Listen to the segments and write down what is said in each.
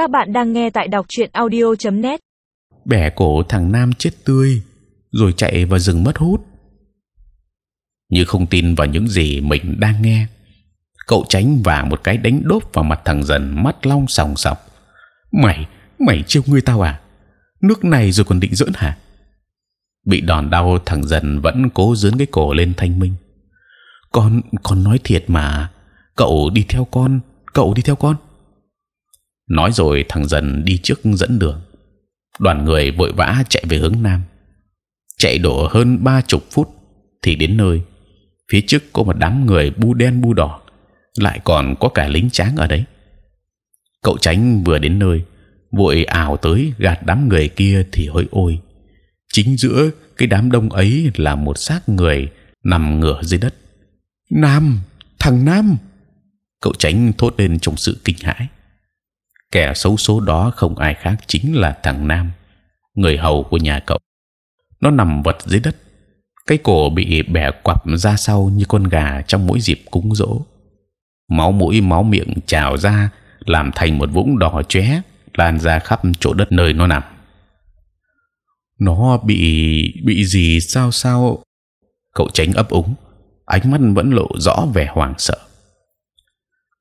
Các bạn đang nghe tại đọc truyện audio.net. bẻ cổ thằng Nam chết tươi, rồi chạy vào rừng mất hút. Như không tin vào những gì mình đang nghe, cậu tránh và một cái đánh đốp vào mặt thằng dần mắt long sòng sọc. Mày, mày trêu ngươi tao à? Nước này rồi còn định dỡn hả? Bị đòn đau thằng dần vẫn cố dướn cái cổ lên thanh minh. Con, con nói thiệt mà. Cậu đi theo con, cậu đi theo con. Nói rồi thằng dần đi trước dẫn đường. Đoàn người vội vã chạy về hướng nam. Chạy đổ hơn ba chục phút thì đến nơi. Phía trước có một đám người bu đen bu đỏ, lại còn có cả lính tráng ở đấy. Cậu tránh vừa đến nơi, vội ảo tới gạt đám người kia thì hỡi ôi, chính giữa cái đám đông ấy là một xác người nằm ngửa dưới đất. Nam, thằng Nam, cậu tránh thốt lên trong sự kinh hãi kẻ xấu số đó không ai khác chính là thằng Nam, người hầu của nhà cậu. Nó nằm vật dưới đất, cái cổ bị bẻ quặp ra sau như con gà trong mỗi dịp cúng dỗ. Máu mũi máu miệng trào ra, làm thành một vũng đỏ chóe lan ra khắp chỗ đất nơi nó nằm. Nó bị bị gì sao sao? Cậu tránh ấp úng, ánh mắt vẫn lộ rõ vẻ hoảng sợ.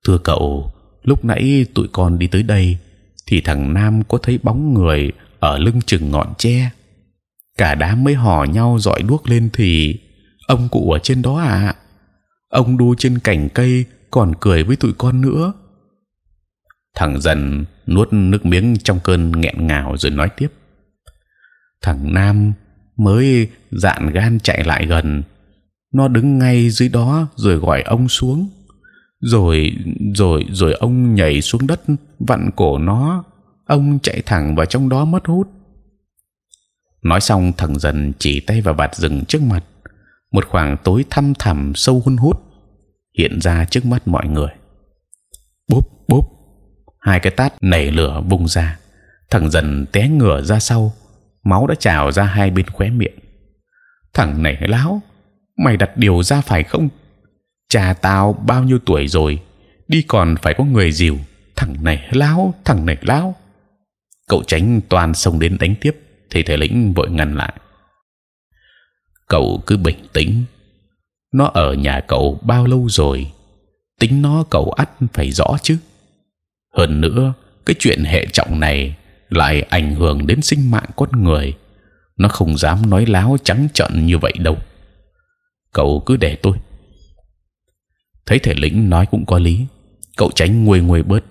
Thưa cậu, lúc nãy tụi con đi tới đây, thì thằng nam có thấy bóng người ở lưng chừng ngọn tre. Cả đám mới hò nhau dọi đuốc lên thì, ông cụ ở trên đó à? Ông đu trên cành cây còn cười với tụi con nữa. Thằng dần nuốt nước miếng trong cơn nghẹn ngào rồi nói tiếp, thằng nam mới dạn gan chạy lại gần, nó đứng ngay dưới đó rồi gọi ông xuống rồi rồi rồi ông nhảy xuống đất, vặn cổ nó. Ông chạy thẳng vào trong đó mất hút. Nói xong, thằng dần chỉ tay vào bạt rừng trước mặt. Một khoảng tối thăm thẳm sâu hun hút, hiện ra trước mắt mọi người. Bốp bốp hai cái tát nảy lửa bung ra. Thằng dần té ngửa ra sau. Máu đã trào ra hai bên khóe miệng. Thằng này láo mày đặt điều ra phải không? Cha tao bao nhiêu tuổi rồi, đi còn phải có người dìu. Thằng này láo, thằng này láo. Cậu tránh toàn xông đến đánh tiếp thì thầy lĩnh vội ngăn lại. Cậu cứ bình tĩnh. Nó ở nhà cậu bao lâu rồi? Tính nó cậu ắt phải rõ chứ. Hơn nữa, cái chuyện hệ trọng này lại ảnh hưởng đến sinh mạng con người. Nó không dám nói láo trắng trợn như vậy đâu. Cậu cứ để tôi thấy thể lĩnh nói cũng có lý. Cậu tránh nguôi nguôi bớt.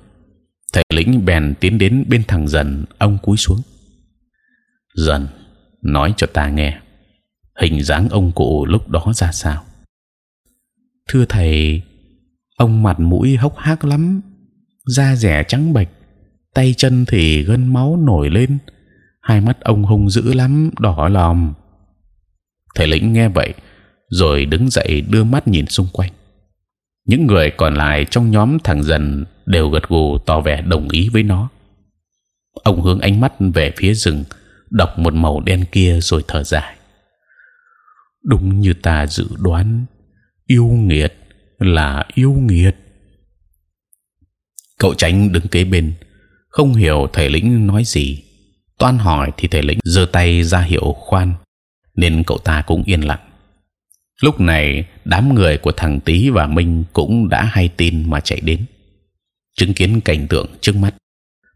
Thể lĩnh bèn tiến đến bên thằng dần, ông cúi xuống. Dần, nói cho ta nghe, hình dáng ông cụ lúc đó ra sao? Thưa thầy, ông mặt mũi hốc hác lắm, da rẻ trắng bệch, tay chân thì gân máu nổi lên, hai mắt ông hung dữ lắm, đỏ lòm. Thầy lĩnh nghe vậy, rồi đứng dậy đưa mắt nhìn xung quanh những người còn lại trong nhóm thằng dần đều gật gù tỏ vẻ đồng ý với nó. Ông hướng ánh mắt về phía rừng, đọc một màu đen kia rồi thở dài. Đúng như ta dự đoán, yêu nghiệt là yêu nghiệt. Cậu tránh đứng kế bên, không hiểu thầy lĩnh nói gì. Toan hỏi thì thầy lĩnh giơ tay ra hiệu khoan, nên cậu ta cũng yên lặng lúc này, đám người của thằng tý và minh cũng đã hay tin mà chạy đến. Chứng kiến cảnh tượng trước mắt,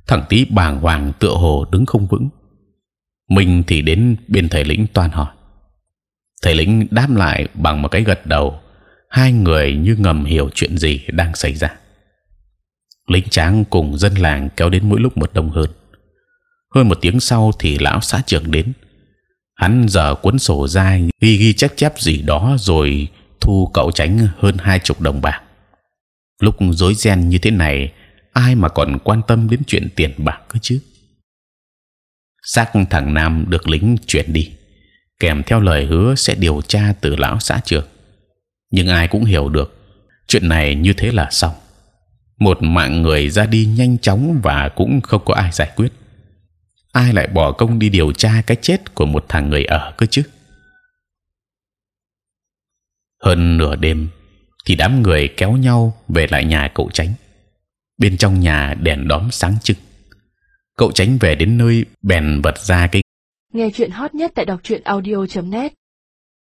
thằng tý bàng hoàng tựa hồ đứng không vững. Minh thì đến bên thầy lĩnh toan hỏi. Thầy lĩnh đáp lại bằng một cái gật đầu. Hai người như ngầm hiểu chuyện gì đang xảy ra. Lính tráng cùng dân làng kéo đến mỗi lúc một đông hơn. Hơn một tiếng sau thì lão xã trưởng đến hắn giờ cuốn sổ ra, ghi ghi chép chép gì đó rồi thu cậu tránh hơn hai chục đồng bạc. Lúc rối ren như thế này, ai mà còn quan tâm đến chuyện tiền bạc cơ chứ? Xác thằng nam được lính chuyển đi, kèm theo lời hứa sẽ điều tra từ lão xã trưởng. Nhưng ai cũng hiểu được, chuyện này như thế là xong. Một mạng người ra đi nhanh chóng và cũng không có ai giải quyết ai lại bỏ công đi điều tra cái chết của một thằng người ở cơ chứ? Hơn nửa đêm thì đám người kéo nhau về lại nhà cậu tránh bên trong nhà đèn đóm sáng trưng. Cậu tránh về đến nơi bèn vật ra cái Nghe chuyện hot nhất tại đọc truyện audio.net